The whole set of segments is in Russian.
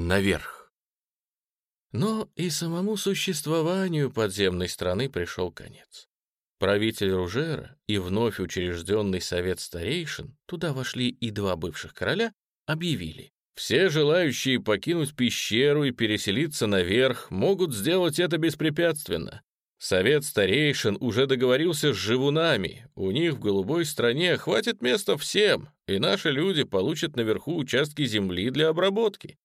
наверх. Но и самому существованию подземной страны пришел конец. Правитель Ружера и вновь учрежденный совет старейшин, туда вошли и два бывших короля, объявили. Все желающие покинуть пещеру и переселиться наверх могут сделать это беспрепятственно. Совет старейшин уже договорился с живунами. У них в голубой стране хватит места всем, и наши люди получат наверху участки земли для обработки.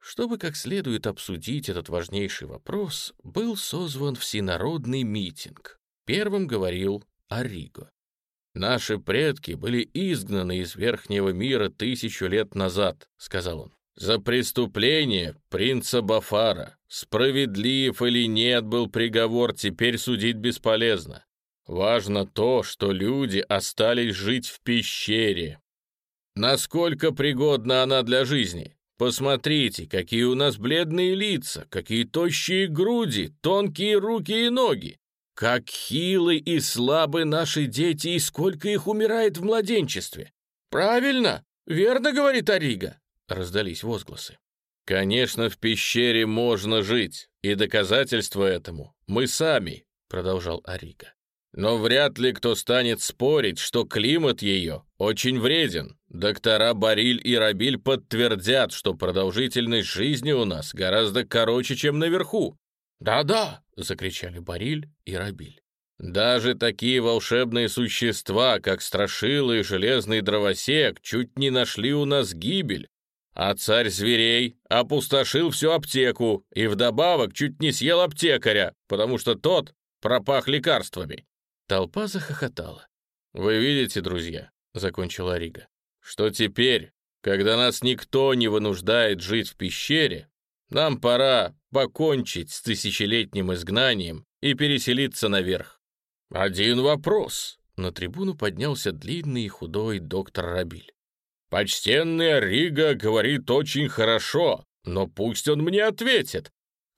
Чтобы как следует обсудить этот важнейший вопрос, был созван всенародный митинг. Первым говорил Ариго. «Наши предки были изгнаны из верхнего мира тысячу лет назад», — сказал он. За преступление принца Бафара, справедлив или нет был приговор, теперь судить бесполезно. Важно то, что люди остались жить в пещере. Насколько пригодна она для жизни? Посмотрите, какие у нас бледные лица, какие тощие груди, тонкие руки и ноги. Как хилы и слабы наши дети, и сколько их умирает в младенчестве. Правильно, верно говорит Арига раздались возгласы. «Конечно, в пещере можно жить, и доказательство этому мы сами», — продолжал Арига. «Но вряд ли кто станет спорить, что климат ее очень вреден. Доктора Бариль и Рабиль подтвердят, что продолжительность жизни у нас гораздо короче, чем наверху». «Да-да!» — закричали Бариль и Рабиль. Даже такие волшебные существа, как Страшила и Железный Дровосек, чуть не нашли у нас гибель, а царь зверей опустошил всю аптеку и вдобавок чуть не съел аптекаря, потому что тот пропах лекарствами. Толпа захохотала. «Вы видите, друзья», — закончила Рига, «что теперь, когда нас никто не вынуждает жить в пещере, нам пора покончить с тысячелетним изгнанием и переселиться наверх». «Один вопрос», — на трибуну поднялся длинный и худой доктор Рабиль. Почтенный Рига говорит очень хорошо, но пусть он мне ответит.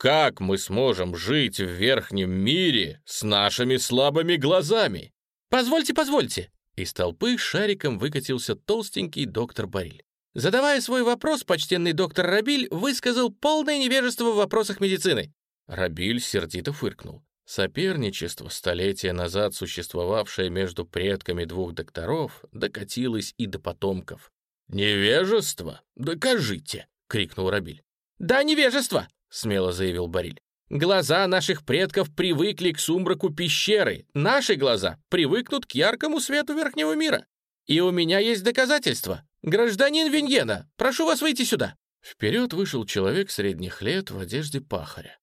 Как мы сможем жить в верхнем мире с нашими слабыми глазами? Позвольте, позвольте. Из толпы шариком выкатился толстенький доктор Бариль. Задавая свой вопрос, почтенный доктор Рабиль высказал полное невежество в вопросах медицины. Рабиль сердито фыркнул. Соперничество, столетия назад существовавшее между предками двух докторов, докатилось и до потомков. «Невежество? Докажите!» — крикнул Рабиль. «Да, невежество!» — смело заявил Бариль. «Глаза наших предков привыкли к сумраку пещеры. Наши глаза привыкнут к яркому свету верхнего мира. И у меня есть доказательства. Гражданин Виньена, прошу вас выйти сюда». Вперед вышел человек средних лет в одежде пахаря.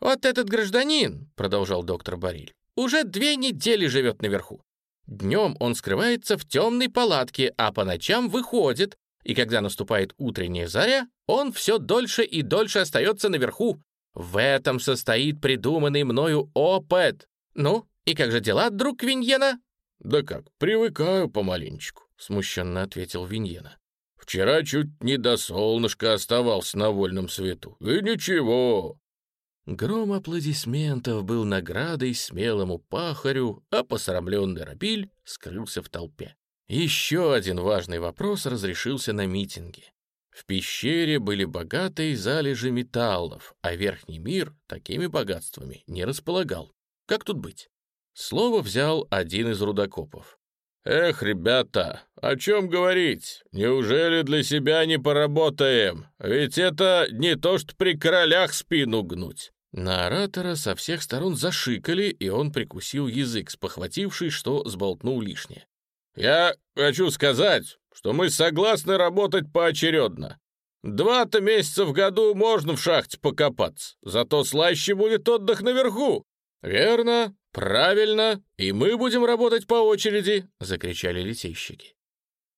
«Вот этот гражданин», — продолжал доктор Бариль, «уже две недели живет наверху. Днем он скрывается в темной палатке, а по ночам выходит, и когда наступает утренняя заря, он все дольше и дольше остается наверху. В этом состоит придуманный мною опыт. Ну, и как же дела, друг Виньена?» «Да как, привыкаю помаленечку», — смущенно ответил Виньена. «Вчера чуть не до солнышка оставался на вольном свету. И ничего, Гром аплодисментов был наградой смелому пахарю, а посрамленный Рабиль скрылся в толпе. Еще один важный вопрос разрешился на митинге. В пещере были богатые залежи металлов, а верхний мир такими богатствами не располагал. Как тут быть? Слово взял один из рудокопов. «Эх, ребята, о чем говорить? Неужели для себя не поработаем? Ведь это не то, что при королях спину гнуть». На оратора со всех сторон зашикали, и он прикусил язык, спохвативший, что сболтнул лишнее. «Я хочу сказать, что мы согласны работать поочередно. Два-то месяца в году можно в шахте покопаться, зато слаще будет отдых наверху. Верно, правильно, и мы будем работать по очереди», — закричали литейщики.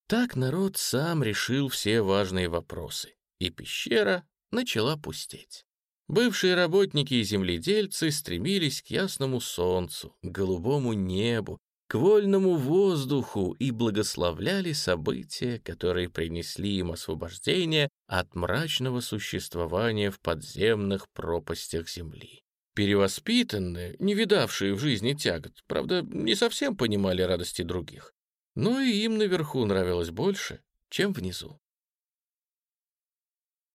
Так народ сам решил все важные вопросы, и пещера начала пустеть. Бывшие работники и земледельцы стремились к ясному солнцу, к голубому небу, к вольному воздуху и благословляли события, которые принесли им освобождение от мрачного существования в подземных пропастях земли. Перевоспитанные, не видавшие в жизни тягот, правда, не совсем понимали радости других, но и им наверху нравилось больше, чем внизу.